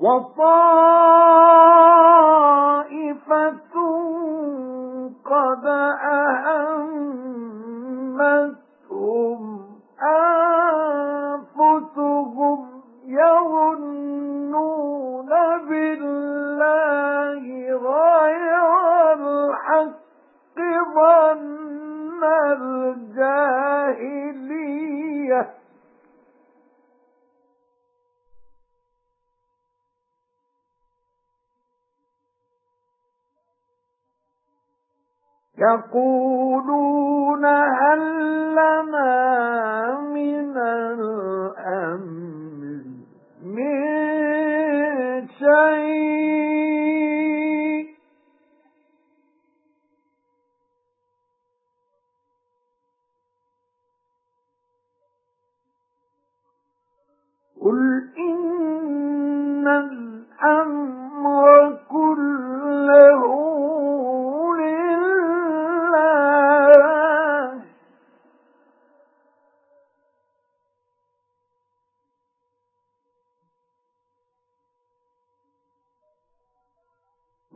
وَطَائِفَةٌ قَدْ أَهَمَّتْهُمْ أَنفُسُهُمْ يَظُنُّونَ بِاللَّهِ غَيْرَ الْحَقِّ ظَنَّ الْجَاهِلِيَّةِ. يَقُولُونَ هَل لَّنَا مِنَ الْأَمْرِ مِن شَيْءٍ؟ قُلْ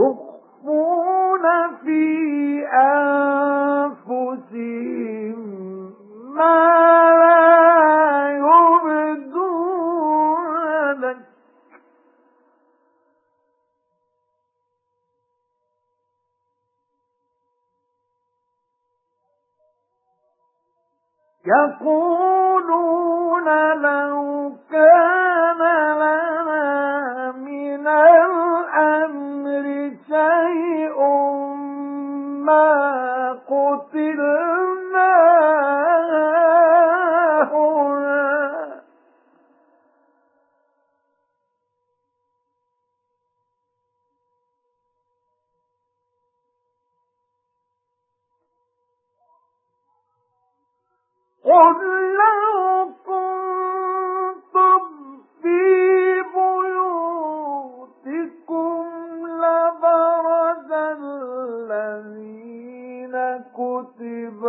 يُخْفُونَ فِي أَنفُسِهِم مَّا لَا يُبْدُونَ لَكَ. يَقُولُونَ لَوْ كَانَ قُل كُتِبَ